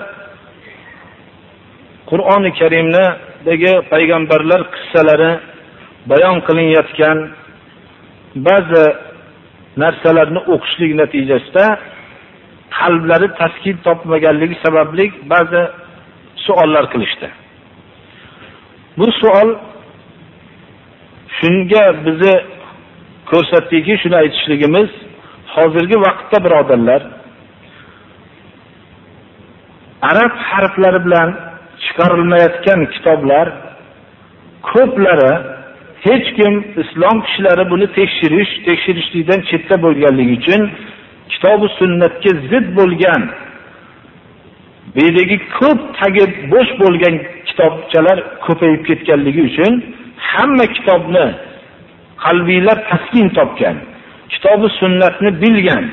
Qur'oni Karimdagi payg'ambarlar qissalari bayon qilinayotgan ba'zi narsalarni o'qishlik natijasida qalblari taskin topmaganligi sababli ba'zi savollar qilishdi. Bu savol shunga bizni ko'rsatdiki, shuni aytishligimiz hozirgi vaqtda birodarlar arab harflari bilan chiqarilmayotgan kitoblar ko'plari hech kim islom kishilari buni tekshirish tekshirishlikdan chetda bo'lganligi uchun kitobi sunnatga zid bo'lgan bedagi ko'p tagi bo'sh bo'lgan kitobchalar ko'payib ketganligi uchun hamma kitobni qalbiylar taskin topgan kitobi sunnatni bilgan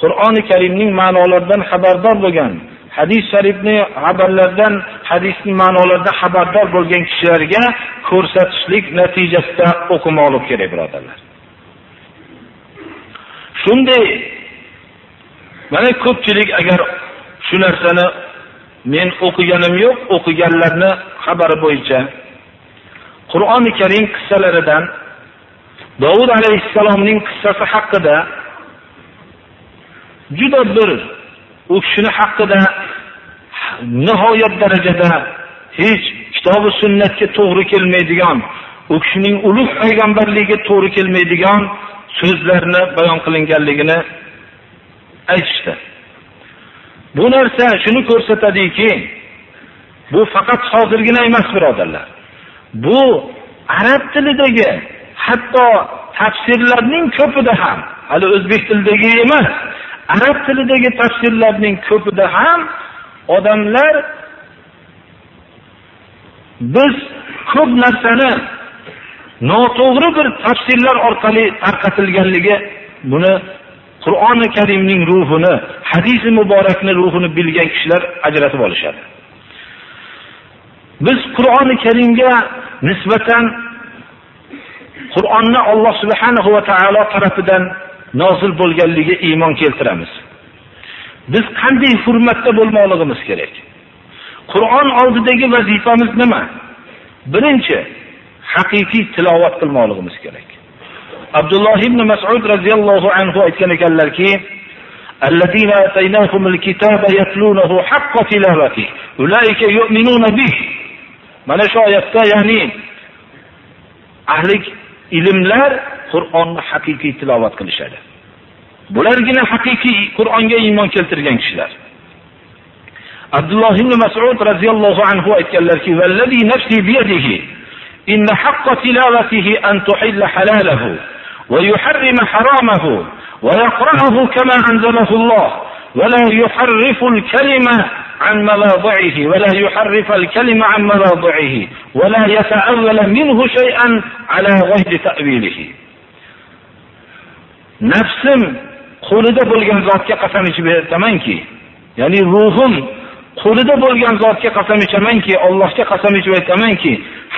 qur'oni karimning ma'nolaridan xabardor bo'lgan hadis sharifni xabarlardan hadisning ma'nolarida xabardor bo'lgan kishilarga ko'rsatishlik natijasida o'qimoqlik kerak birodarlar. Shunday mana ko'pchilik agar shu narsani men o'qiganim yo'q o'qiganlarni xabari bo'yicha qur'oni karim qissalaridan dovud alayhissalomning qissasi haqida juda bir u kishini haqida nihoyat darajada hech kitobi sunnatga to'g'ri kelmaydigan u kishining ulug' payg'ambarligiga to'g'ri kelmaydigan so'zlarni bayon qilinganligini aytishdi. Bu narsa shuni ko'rsatadiki bu faqat hozirgina emas birodarlar. Bu arab tilidagi hatto tafsirlarning ko'pida ham hali o'zbek tilidagi emas arab tilidagi tafsirlarning ko'pida ham odamlar biz ko'p narsani noto'g'ri bir tafsirlar orqali tarqatilganligi buni qur'oni karimning ruhini hadisi muborakni ruhini bilgan kishilar ajratib olishadi. Biz qur'oni karimga nisbatan qur'onni alloh subhanahu va taolo tarafidan nozil bo'lganligiga iymon keltiramiz biz qanday hurmatda bo'lmoqligimiz kerak qur'on oldidagi vazifamiz nima birinchi haqiqiy tilovat qilmoqligimiz kerak abdulloh ibn masud roziyallohu anhu aytgan ekanlarki الذين آتيناهم الكتاب يتلونه حق تلاوته أولئك يؤمنون به mana shu oyatda ya'ni ahli ilmlar Qur'onni haqiqiy tilovat qilishadi. Bulargina haqiqiy Qur'onga iymon keltirgan kishilar. Abdulloh ibn Mas'ud radhiyallohu anhu aytganlarki, "Vallazi nafsi biyadihi إن حق تلاوته أن تحل حلاله ويحرم حرامه ويقرأه كما أنزله الله ولا يحرف الكلمة عن مواضعه ولا يحرف الكلمة عن مواضعه ولا يتأول منه شيئا على غير تأويله nafsim qo'lida bo'lgan zotga qasam ichib aytamanki ya'ni ruhim qo'lida bo'lgan zotga qasam ichamanki allohga qasam ichib aytamanki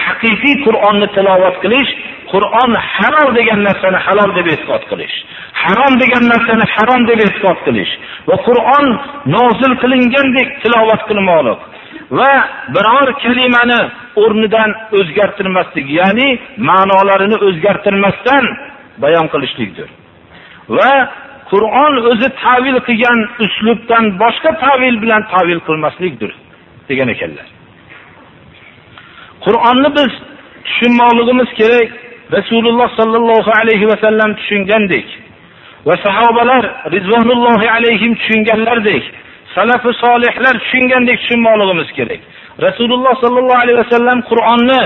haqiqiy qur'onni tilovat qilish qur'on halol degan narsani halol deb isbot qilish harom degan narsani harom deb isbot qilish va qur'on nozil qilingandek tilovat qilmoqlik va biror kalimani o'rnidan o'zgartirmaslik ya'ni ma'nolarini o'zgartirmasdan bayon qilishlikdir. Va Qur'on o'zi ta'vil qilgan uslubdan boshqa ta'vil bilan ta'vil qilmaslikdir degan ekanlar. Qur'onni biz tushunmoqligimiz kerak. Rasululloh sallallohu alayhi va sallam tushungandek va sahobalar rizvonullohi alayhim tushunganlardek, salafi solihlar tushungandek tushunmoqligimiz kerak. Rasululloh sallallohu alayhi va sallam Qur'onni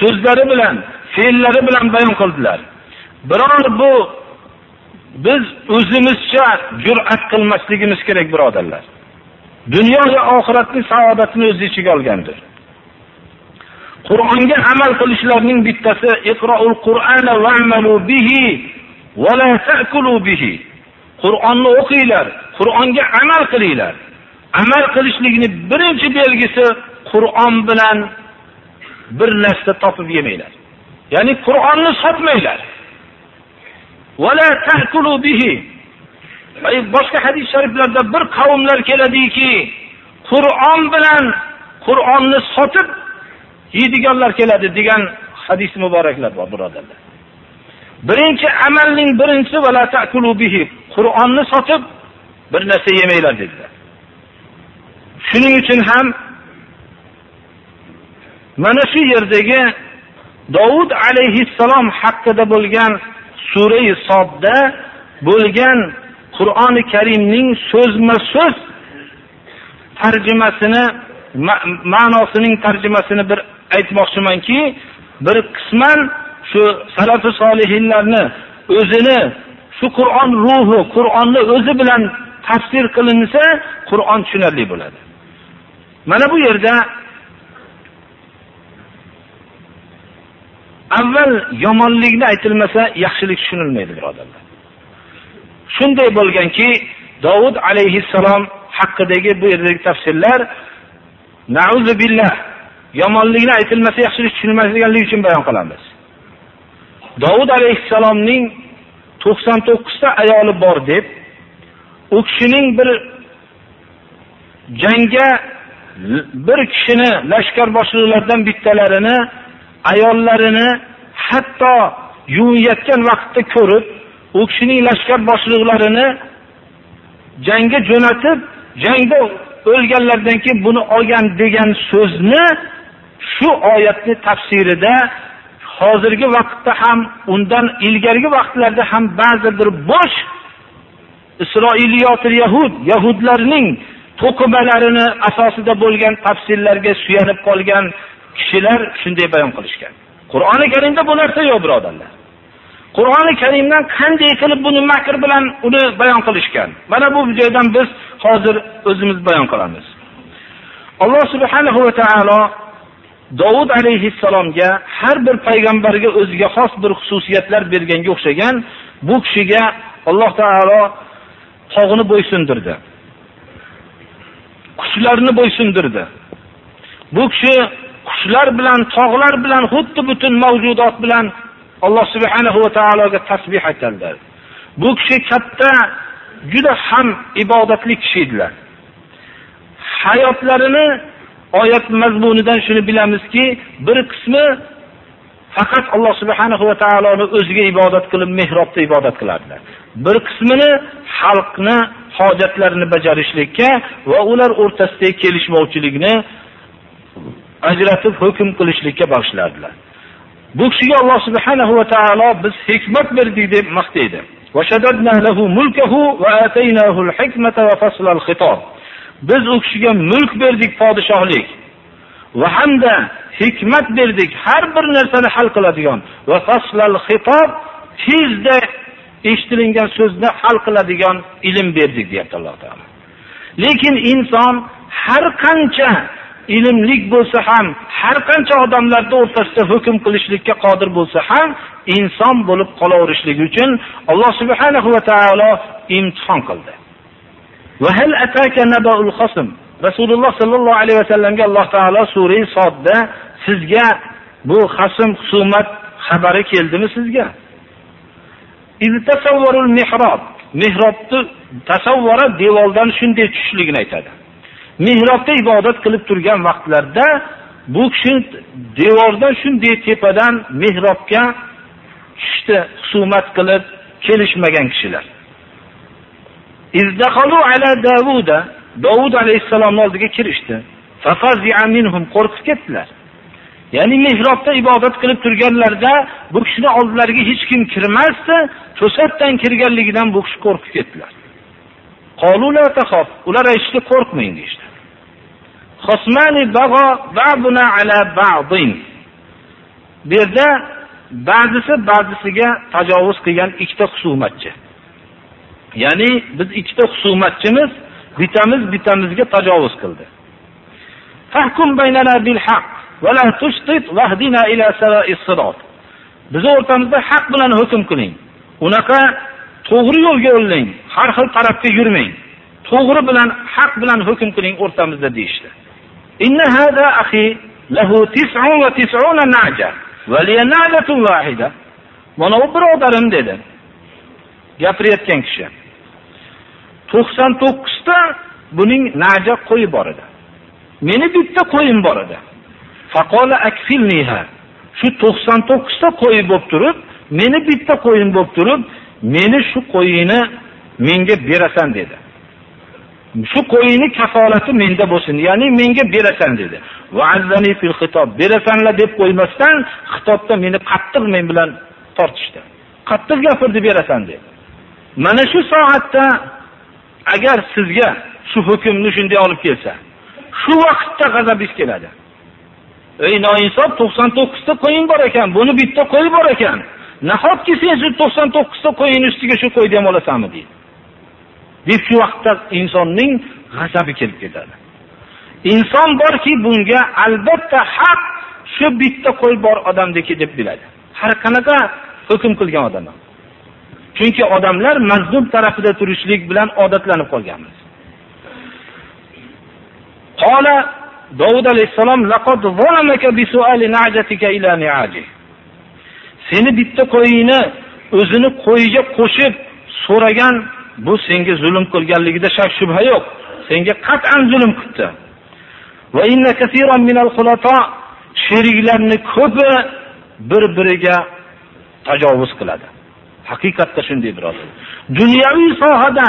so'zlari bilan, fe'llari bilan bayon qildilar. Biror bu biz o'zimizcha jur'at qilmasligimiz kerak birodarlar. Dunyo va oxiratning saodatini o'z ichiga olgandir. Qur'onga amal qilishlarning bittasi iqroul Qur'ana va'malu bihi va la ta'kulu bihi. Qur'onni o'qinglar, Qur'onga amal qilinglar. Amal qilishlikni birinchi belgisi Qur'on bilan bir narsa topib yemanglar. Ya'ni Qur'onni sotmanglar. Wala ta'kulu bihi. Boshqa hadis shariflarda bir qavmlar keladiki, Qur'on bilan Qur'onni sotib yeydiganlar keladi degan hadis muboraklar bor birodarlar. Birinchi amalning birinchisi wala ta'kulu bihi. Qur'onni sotib bir narsa yemanglar dedilar. Shuning uchun ham mana shu yerdagi Davud alayhissalom haqida bo'lgan surai Sodda bo'lgan Qur'oni Karimning so'zma-so'z tarjimasini ma'nosining tarjimasini bir aytmoqchimanki, bir qisman shu salafi solihinlarni o'zini shu Qur'on ruhi, Qur'onni o'zi bilan tafsir qilinsa, Qur'on tushunarli bo'ladi. Mana bu yerda avval yomonlikni aytilmasa yaxshilik tushunilmaydi birodarlar. Shunday bo'lganki, Davud alayhissalom haqidagi bu yerdagi tafsirlar na'uzu billah yomonlikni aytilmasa yaxshilik tushunilmasliganligi uchun bayon qilamiz. Davud alayhissalomning 99 ta ayoli bor deb u kishining bir jangga bir kishini lashkar boshliqlaridan bittalarini ayollarini hatto yuvayotgan vaqtda ko'rib, u kishining lashkar boshliqlarini jangga jo'natib, jangda o'lganlardan keyin buni olgan degan so'zni shu oyatni tafsirida hozirgi vaqtda ham undan ilgarigi vaqtlarda ham ba'zi bir bosh Isroiliyotil Yahud, Yahudlarning to'qimalarini asosida bo'lgan tafsirlarga suyanib qolgan kishilar shunday bayon qilishgan. Qur'oni Karimda bu narsa yo'q, birodarlar. Qur'oni Karimdan qanday qilib buni makr bilan uni bayon qilishgan. Mana bu joydan biz hozir o'zimiz bayon qilamiz. Alloh subhanahu va taolo Davud alayhissalomga har bir payg'ambarga o'ziga xos bir xususiyatlar berganga o'xshagan bu kishiga Alloh taolo tog'ini bo'ysundirdi. Qushlarni bo'ysundirdi. Bu kishi qushlar bilan, tog'lar bilan, xuddi butun mavjudot bilan Alloh subhanahu va taologa tasbih aytadilar. Bu kishi katta juda ham ibodatli kishi edilar. Hayotlarini oyat mazmunidan shuni bilamizki, bir qismi faqat Alloh subhanahu va taoloni o'ziga ibodat qilib, mehrobda ibodat qilardilar. Bir qismini xalqni hojatlarini bajarishlikka va ular o'rtasidagi kelishmovchilikni ajratib hukm qilishlikka boshladilar. bu kishiga alloh subhanahu va taolo biz hikmat berdik deb maqtaydi. Biz u kishiga mulk berdik podshohlik. Va hamda hikmat berdik har bir narsani hal qiladigan va faslal xitob tezda eshitilgan so'zni hal qiladigan ilm berdik deyapti alloh taolo. Lekin inson har qancha ilmlik bo'lsa ham har qancha odamlarni o'rtasida hukm qilishlikka qodir bo'lsa ham inson bo'lib qolaverishligi uchun alloh subhanahu va taolo imtihon qildi. Rasululloh sollallohu alayhi vasallamga alloh taolo surai sodda sizga bu hasm husumat xabari keldimi sizga? Mihrobni tasavvura devordan shunday tushishligini aytadi. Mihrobda ibodat qilib turgan vaqtlarda bu kishi devordan shunday tepadan mihrobga tushdi husumat qilib kelishmagan kishilar. Izdaqalu ala davuda Davud alayhissalomni oldiga kirishdi. Qo'rqib ketdilar. Ya'ni mehrobda ibodat qilib turganlarida bu kishini oldilariga hech kim kirmasdi to'satdan kirganligidan bu kishi qo'rqib ketdilar. Ular aytishdi qo'rqmang deyishdi. Bu yerda ba'zisi ba'zisiga tajovuz qilgan ikkita husumatchi. Ya'ni biz ikkita husumatchimiz bitamiz bitamizga tajovuz qildi. Bizni o'rtamizda haq bilan hukm qiling. Unaqa to'g'ri yo'lga yo'llang har xil tarafga yurmang. To'g'ri bilan haq bilan hukm qiling o'rtamizda deyishdi mana bu birodarim dedi gapirayotgan kishi to'qson to'qqizta buning naja qo'yi bor edi meni bitta qo'yim bor edi shu to'qson to'qqizta qo'yi bo'lib turib meni bitta qo'yim bo'lib turib meni shu qo'yingni menga berasan dedi shu qo'yini kafolati menda bo'lsin ya'ni menga berasan dedi. Fil xitob berasanlar deb qo'ymasdan xitobda meni qattiq men bilan tortishdi. Qattiq gapirdi berasan deb mana shu soatda agar sizga shu hukmni shunday olib kelsa shu vaqtda g'azabingiz keladi. Ey noinsof to'qson to'qqizta qo'ying bor ekan buni bitta qo'y bor ekan. Nahotki sen shu to'qson to'qqizta qo'yingni ustiga shu qo'yni ham olasanmi deydi. Deb shu vaqtda insonning g'azabi kelib ketadi. Inson borki bunga albatta haq shu bitta qo'y bor odamniki deb biladi. Har qanaqa hukm qilgan odam ham chunki odamlar mazlum tarafida turishlik bilan odatlanib qolganmiz. Qola dovud alayhissalom seni bitta qo'yingni o'zini qo'yiga qo'shib so'ragan bu senga zulm qilganligida shak shubha yo'q. Senga qat'an zulm qilibdi sheriklarni ko'pi bir biriga tajovuz qiladi. Haqiqatda shunday birodar. Dunyoviy sohada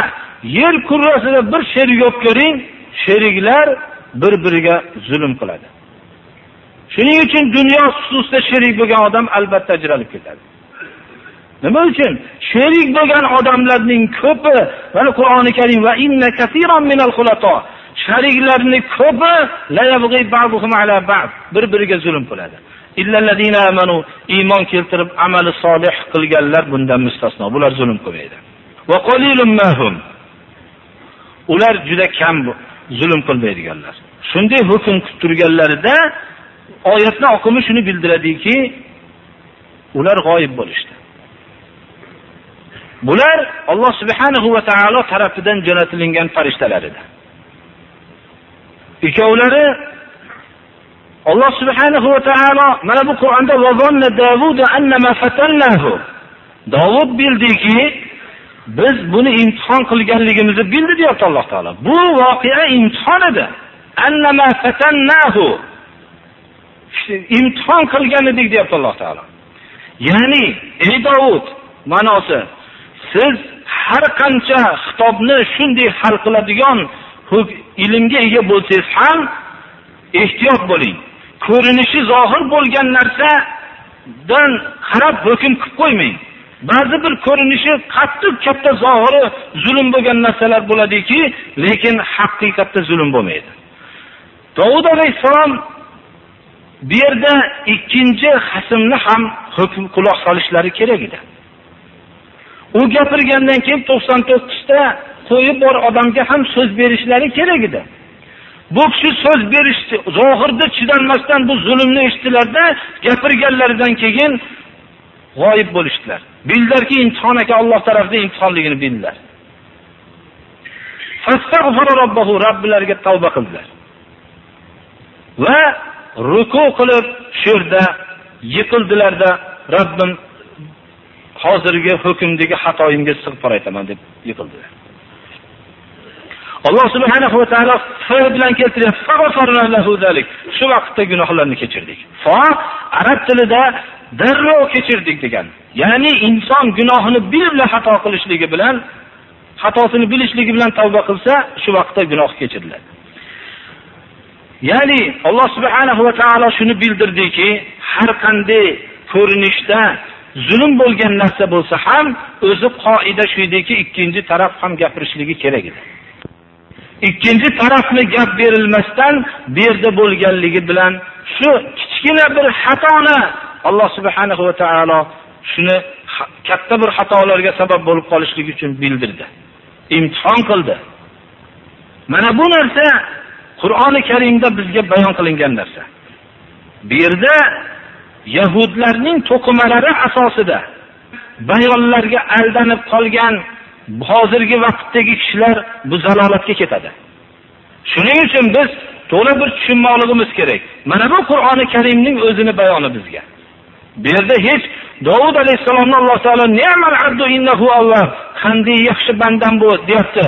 yer kurrasida bir sherik yo'q ko'ring sheriklar bir biriga zulm qiladi. Shuning uchun dunyo xususida sherik bo'lgan odam albatta ajralib ketadi. Nima uchun? Sherik bo'lgan odamlarning ko'pi mana qur'oni karim va inna minal shariklarni ko'pi bir biriga zulm qiladi. Iymon keltirib amali solih qilganlar bundan mustasno bular zulm qilmaydi. Va qalilum mahum. ular juda kam zulm qilmaydiganlar. Shunday hukm qilib turganlarida oyatni oqimi shuni bildiradiki ular g'oyib bo'lishdi. Bular alloh subhanahu va taolo tarafidan jo'natilgan farishtalar edi ikkovlari alloh subhanahu va taolo mana bu qur'onda dovud bildiki biz buni imtihon qilganligimizni bildi deyapti alloh taolo. Bu voqea imtihon edi. Imtihon qilgan edik deyapti alloh taolo. Ya'ni ey Davud ma'nosi siz har qancha xitobni shunday hal qiladigan ilmga ega bo'lsangiz ham ehtiyot bo'ling. Ko'rinishi zohir bo'lgan narsadan qarab hukm qilib qo'ymang. Ba'zi bir ko'rinishi qattiq katta zohiri zulm bo'lgan narsalar bo'ladiki lekin haqiqatda zulm bo'lmaydi. Dovud alayhissalom bu yerda ikkinchi hasmni ham hukm quloq solishlari kerak edi. U gapirgandan keyin to'qson to'qqizta qo'yib bor odamga ham so'z berishlari kerak edi. Bu kishi so'z berishdi zohirda chidanmasdan bu zulmni eshitdilarda gapirganlaridan keyin g'oyib bo'lishdilar. Bildilarki imtihon aka Alloh tarafidan imtihonligini bildilar. Robbilariga tavba qildilar. Va ruku qilib shu yerda yiqildilarda robbim hozirgi hukmdagi xatoyimga istig'for aytaman deb yiqildi. alloh subhanahu va taolo f bilan keltiryapti shu vaqtda gunohlarni kechirdik. Fa arab tilida darrov kechirdik degan. Ya'ni inson gunohini bilib xato qilishligi bilan xatosini bilishligi bilan tavba qilsa shu vaqtda gunoh kechiriladi ya'ni alloh subhanahu va taolo shuni bildirdiki har qanday ko'rinishda zulm bo'lgan narsa bo'lsa ham o'zi qoida shu ediki ikkinchi taraf ham gapirishligi kerak edi. Ikkinchi tarafni gap berilmasdan bu yerda bo'lganligi bilan shu kichkina bir xatoni alloh subhanahu va taolo shuni katta bir xatolarga sabab bo'lib qolishligi uchun bildirdi. Imtihon qildi. Mana bu narsa qur'oni karimda bizga bayon qilingan narsa. Bu yerda yahudlarning to'qimalari asosida bayonlarga aldanib qolgan hozirgi vaqtdagi kishilar bu zalolatga ketadi. Shuning uchun biz to'la bir tushunmoqligimiz kerak. Mana bu qur'oni karimning o'zini bayoni bizga. Bu yerda hech dovud alayhissalomni alloh taolo qanday yaxshi bandam bu deyapti.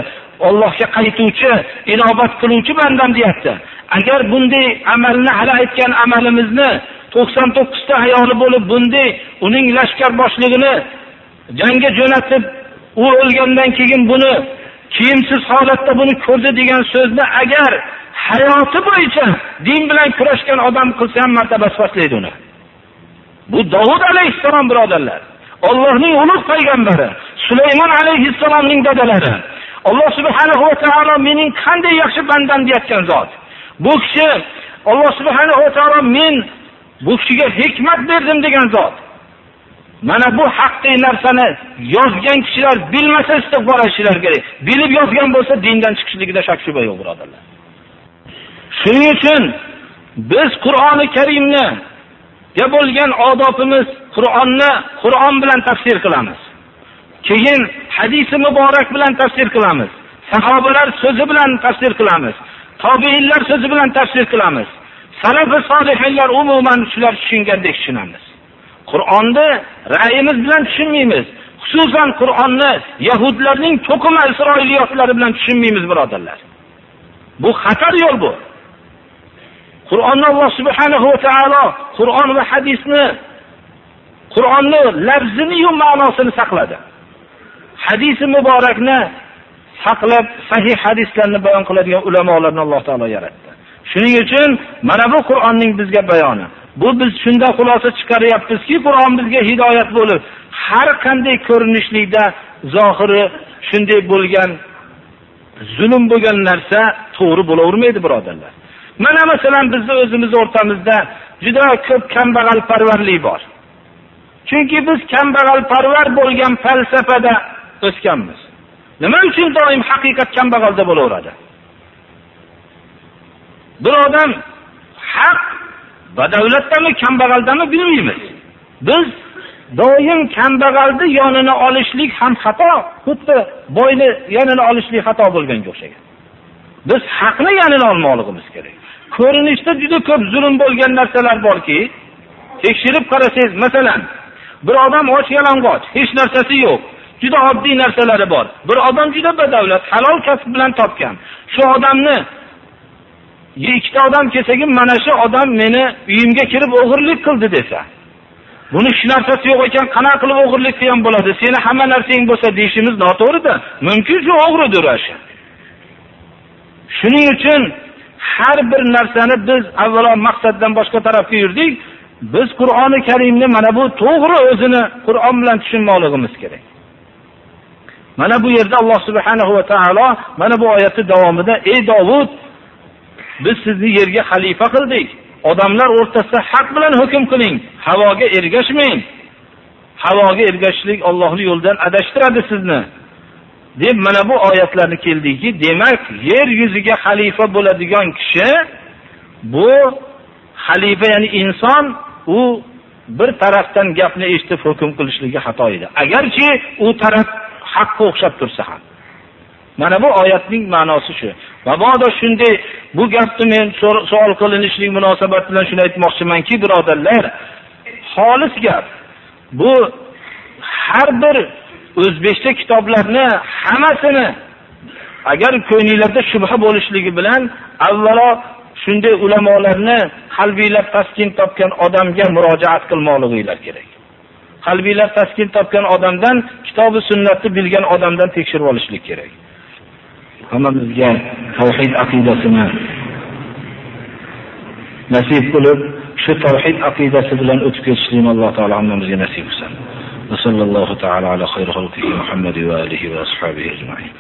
Ollohga qaytuvchi inobat qiluvchi bandam deyapti. Agar bunday amalni hali aytgan amalimizni to'qson to'qqizta ayoli bo'lib bunday uning lashkar boshlig'ini jangga jo'natib u o'lgandan keyin buni kiyimsiz holatda buni ko'rdi degan so'zni agar hayoti bo'yicha din bilan kurashgan odam qilsa ham martabasi pastlaydi uni. Bu dovud alayhissalom birodarlar. Ollohning ulug' payg'ambari sulaymon alayhissalomning dadalari. Alloh subhanahu va taolo mening qanday yaxshi bandam deyayotgan zot. Bu kishi alloh subhanahu va taolo men bu kishiga hikmat berdim degan zot. Mana bu haqiqiy narsani yozgan kishilar bilmasa istig'for kerak. Bilib yozgan bo'lsa dindan chiqishligida shak shubha yo'q birodarlar. Shuning uchun biz qur'oni karimni bo'lgan odobimiz qur'onni qur'on bilan tafsir qilamiz. Keyin hadisi muborak bilan tafsir qilamiz. Sahobalar so'zi bilan tafsir qilamiz. Tobiinlar so'zi bilan tafsir qilamiz. Salafi solihinlar umuman shular tushungandek tushunamiz. Qur'onni ra'yimiz bilan tushunmaymiz. Xususan qur'onni yahudlarning to'qima isroiliyotlari bilan tushunmaymiz birodarlar. Bu xatar yo'l bu. Qur'onni alloh subhanahu va taolo qur'on va hadisni qur'onni lafziniyu ma'nosini saqladi. Hadisi muborakni saqlab sahih hadislarni bayon qiladigan ulamolarni alloh taolo yaratdi. Shuning uchun mana bu qur'onning bizga bayoni. Bu biz shunda xulosa chiqaryapmizki qur'on bizga hidoyat bo'lib har qanday ko'rinishlikda zohiri shunday bo'lgan zulm bo'lgan narsa to'g'ri bo'lavermaydi birodarlar. Mana masalan bizni o'zimiz o'rtamizda juda ko'p kambag'alparvarlik bor. Chunki biz kambag'alparvar bo'lgan falsafada o'sganmiz. Nima uchun doim haqiqat kambag'alda bo'laveradi? Bir odam haq badavlatdami kambag'aldami bilmaymiz. Biz doim kambag'alni yonini olishlik ham xato xuddi boyni yonini olishlik xato bo'lganga o'xshagan. Biz haqni yonini olmoqligimiz kerak. Ko'rinishda juda ko'p zulm bo'lgan narsalar borki tekshirib qarasangiz masalan bir odam och yalang'och hech narsasi yo'q juda oddiy narsalari bor. Bir odam juda badavlat halol kasb bilan topgan. Shu odamni ikkita odam kelsakim mana shu odam meni uyimga kirib o'g'irlik qildi desa buni hech narsasi yo'q ekan qanaqa qilib o'g'irlik qilgan bo'ladi? Seni hamma narsang bo'lsa deyishimiz noto'g'rida. Mumkin shu o'g'ridir o'sha. Shuning uchun har bir narsani biz avvalo maqsaddan boshqa tarafga yurdik. Biz qur'oni karimni mana bu to'g'ri o'zini qur'on bilan tushunmoqligimiz kerak. Mana bu yerda alloh subhanahu va taolo mana bu oyatni davomida ey dovud biz sizni yerga xalifa qildik. Odamlar o'rtasida haq bilan hukm qiling. Havoga ergashmang. Havoga ergashishlik Allohning yo'lidan adashtiradi sizni. Deb mana bu oyatlarni keldiki demak yer yuziga xalifa bo'ladigan kishi bu xalifa ya'ni inson u bir tarafdan gapni eshitib hukm qilishligi xato edi. Agarchi u taraf haqqa o'xshab tursa ham. Mana bu oyatning ma'nosi shu. Mabodo shunday bu gapni men savol qilinishlik munosabati bilan shuni aytmoqchimanki birodarlar xolis gap. Bu har bir o'zbekcha kitoblarni hammasini agar ko'nglinglarda shubha bo'lishligi bilan avvalo shunday ulamolarni qalbiylar taskin topgan odamga murojaat qilmoqliginglar kerak. Qalbiylar taskin topgan odamdan kitobi sunnatni bilgan odamdan tekshirib olishlik kerak. Hammamizga tavhid aqidasini nasib qilib shu tavhid aqidasi bilan o'tib ketishlikni alloh taolo hammamizga nasib qilsin وصلى الله تعالى على خير خلقه محمد وآله وأصحابه أجمعين